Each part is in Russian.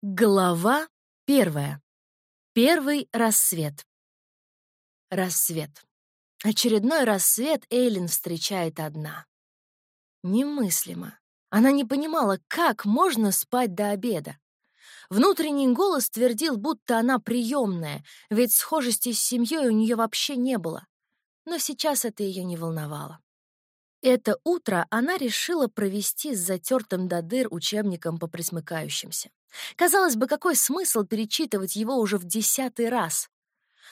Глава первая. Первый рассвет. Рассвет. Очередной рассвет Эйлин встречает одна. Немыслимо. Она не понимала, как можно спать до обеда. Внутренний голос твердил, будто она приемная, ведь схожести с семьей у нее вообще не было. Но сейчас это ее не волновало. Это утро она решила провести с затертым до дыр учебником по присмыкающимся. Казалось бы, какой смысл перечитывать его уже в десятый раз?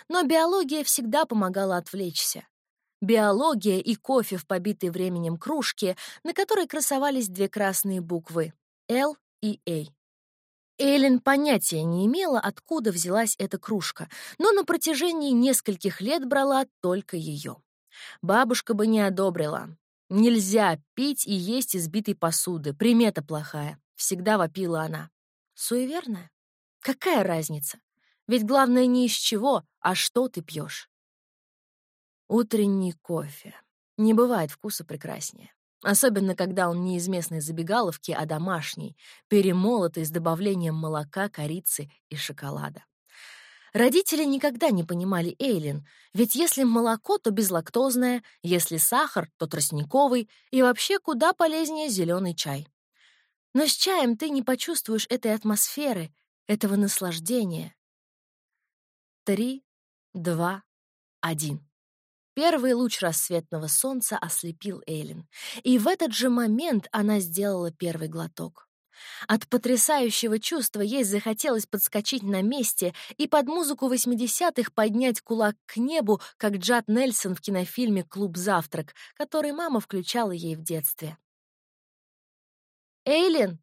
Но биология всегда помогала отвлечься. Биология и кофе в побитой временем кружке, на которой красовались две красные буквы — «Л» и «А». Эйлин понятия не имела, откуда взялась эта кружка, но на протяжении нескольких лет брала только ее. Бабушка бы не одобрила. Нельзя пить и есть из битой посуды, примета плохая. Всегда вопила она. Суеверная? Какая разница? Ведь главное не из чего, а что ты пьешь. Утренний кофе. Не бывает вкуса прекраснее. Особенно, когда он не из местной забегаловки, а домашний, перемолотый с добавлением молока, корицы и шоколада. Родители никогда не понимали Эйлин, ведь если молоко, то безлактозное, если сахар, то тростниковый, и вообще куда полезнее зеленый чай. Но с чаем ты не почувствуешь этой атмосферы, этого наслаждения. Три, два, один. Первый луч рассветного солнца ослепил Эйлин, и в этот же момент она сделала первый глоток. От потрясающего чувства ей захотелось подскочить на месте и под музыку 80-х поднять кулак к небу, как Джад Нельсон в кинофильме «Клуб завтрак», который мама включала ей в детстве. «Эйлин!»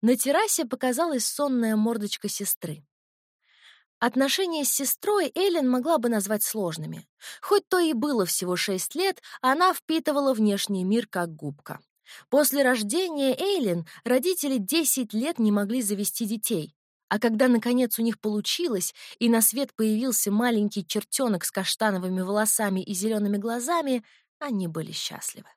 На террасе показалась сонная мордочка сестры. Отношения с сестрой Эйлин могла бы назвать сложными. Хоть то и было всего шесть лет, она впитывала внешний мир как губка. После рождения Эйлин родители 10 лет не могли завести детей. А когда, наконец, у них получилось, и на свет появился маленький чертенок с каштановыми волосами и зелеными глазами, они были счастливы.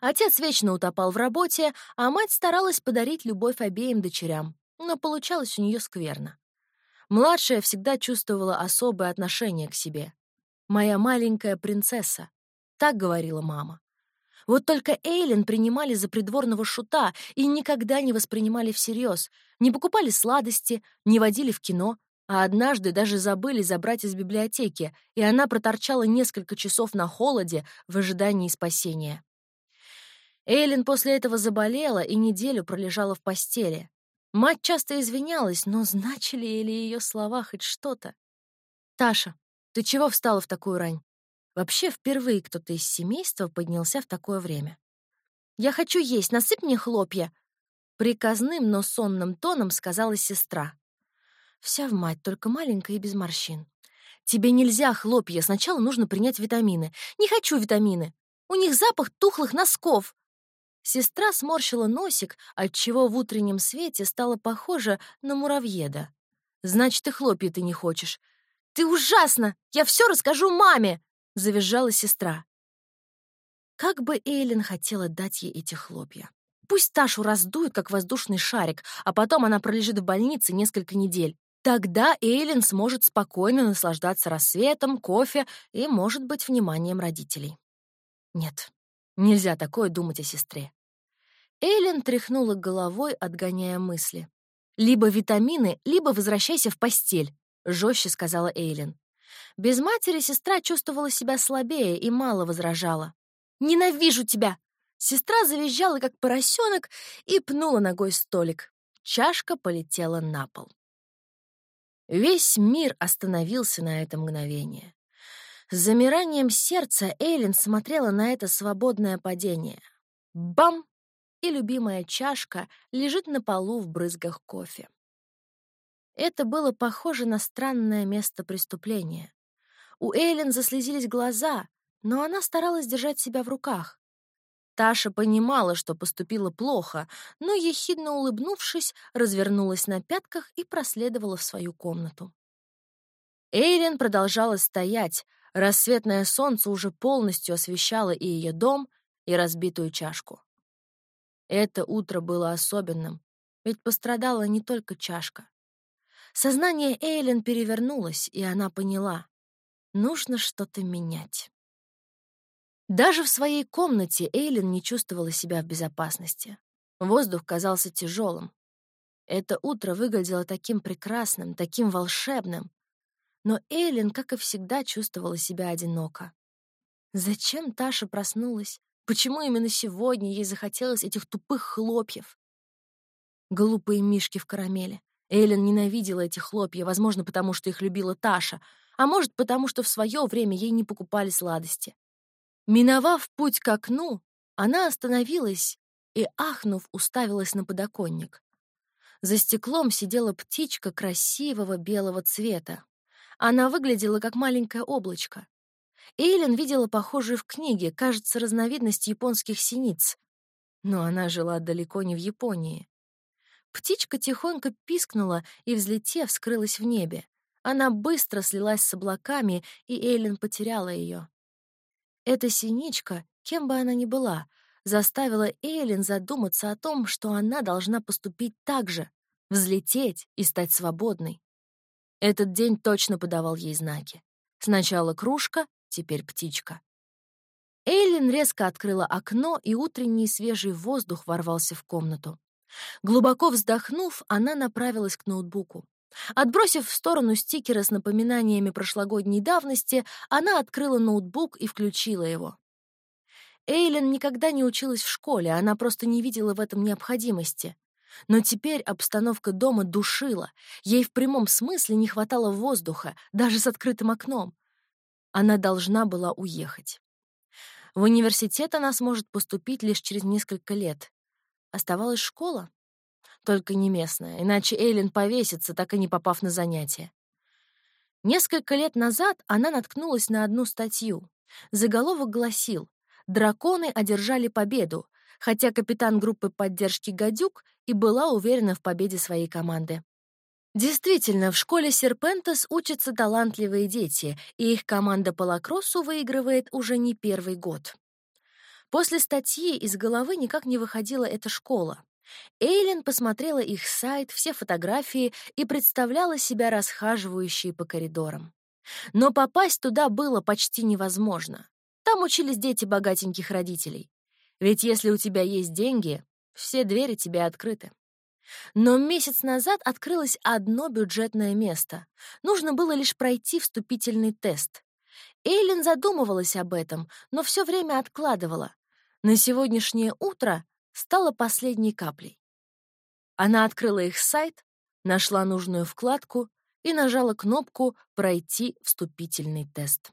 Отец вечно утопал в работе, а мать старалась подарить любовь обеим дочерям, но получалось у нее скверно. Младшая всегда чувствовала особое отношение к себе. «Моя маленькая принцесса», — так говорила мама. Вот только Эйлин принимали за придворного шута и никогда не воспринимали всерьез, не покупали сладости, не водили в кино, а однажды даже забыли забрать из библиотеки, и она проторчала несколько часов на холоде в ожидании спасения. Эйлин после этого заболела и неделю пролежала в постели. Мать часто извинялась, но значили ли ее слова хоть что-то? «Таша, ты чего встала в такую рань?» Вообще, впервые кто-то из семейства поднялся в такое время. «Я хочу есть, насыпь мне хлопья!» Приказным, но сонным тоном сказала сестра. Вся в мать, только маленькая и без морщин. «Тебе нельзя хлопья, сначала нужно принять витамины. Не хочу витамины. У них запах тухлых носков!» Сестра сморщила носик, отчего в утреннем свете стало похоже на муравьеда. «Значит, и хлопья ты не хочешь». «Ты ужасно! Я все расскажу маме!» завизжала сестра. Как бы Эйлин хотела дать ей эти хлопья. Пусть Ташу раздует, как воздушный шарик, а потом она пролежит в больнице несколько недель. Тогда Эйлин сможет спокойно наслаждаться рассветом, кофе и, может быть, вниманием родителей. Нет, нельзя такое думать о сестре. Эйлин тряхнула головой, отгоняя мысли. «Либо витамины, либо возвращайся в постель», — жестче сказала Эйлин. Без матери сестра чувствовала себя слабее и мало возражала. «Ненавижу тебя!» Сестра завизжала, как поросенок, и пнула ногой столик. Чашка полетела на пол. Весь мир остановился на это мгновение. С замиранием сердца Эйлин смотрела на это свободное падение. Бам! И любимая чашка лежит на полу в брызгах кофе. Это было похоже на странное место преступления. У Эйлин заслезились глаза, но она старалась держать себя в руках. Таша понимала, что поступила плохо, но, ехидно улыбнувшись, развернулась на пятках и проследовала в свою комнату. Эйлин продолжала стоять. Рассветное солнце уже полностью освещало и ее дом, и разбитую чашку. Это утро было особенным, ведь пострадала не только чашка. Сознание Эйлен перевернулось, и она поняла — нужно что-то менять. Даже в своей комнате Эйлин не чувствовала себя в безопасности. Воздух казался тяжелым. Это утро выглядело таким прекрасным, таким волшебным. Но Эйлин, как и всегда, чувствовала себя одиноко. Зачем Таша проснулась? Почему именно сегодня ей захотелось этих тупых хлопьев? Глупые мишки в карамели. Эйлин ненавидела эти хлопья, возможно, потому что их любила Таша, а может, потому что в свое время ей не покупали сладости. Миновав путь к окну, она остановилась и, ахнув, уставилась на подоконник. За стеклом сидела птичка красивого белого цвета. Она выглядела как маленькое облачко. Эйлин видела похожую в книге, кажется, разновидность японских синиц. Но она жила далеко не в Японии. Птичка тихонько пискнула и, взлетев, скрылась в небе. Она быстро слилась с облаками, и Эйлин потеряла ее. Эта синичка, кем бы она ни была, заставила Эйлин задуматься о том, что она должна поступить так же, взлететь и стать свободной. Этот день точно подавал ей знаки. Сначала кружка, теперь птичка. Эйлин резко открыла окно, и утренний свежий воздух ворвался в комнату. Глубоко вздохнув, она направилась к ноутбуку. Отбросив в сторону стикеры с напоминаниями прошлогодней давности, она открыла ноутбук и включила его. Эйлин никогда не училась в школе, она просто не видела в этом необходимости. Но теперь обстановка дома душила, ей в прямом смысле не хватало воздуха, даже с открытым окном. Она должна была уехать. В университет она сможет поступить лишь через несколько лет. Оставалась школа. Только не местная, иначе Эйлин повесится, так и не попав на занятия. Несколько лет назад она наткнулась на одну статью. Заголовок гласил «Драконы одержали победу», хотя капитан группы поддержки «Гадюк» и была уверена в победе своей команды. Действительно, в школе Серпентес учатся талантливые дети, и их команда по лакроссу выигрывает уже не первый год. После статьи из головы никак не выходила эта школа. Эйлин посмотрела их сайт, все фотографии и представляла себя расхаживающей по коридорам. Но попасть туда было почти невозможно. Там учились дети богатеньких родителей. Ведь если у тебя есть деньги, все двери тебе открыты. Но месяц назад открылось одно бюджетное место. Нужно было лишь пройти вступительный тест. Эйлин задумывалась об этом, но все время откладывала. На сегодняшнее утро стала последней каплей. Она открыла их сайт, нашла нужную вкладку и нажала кнопку «Пройти вступительный тест».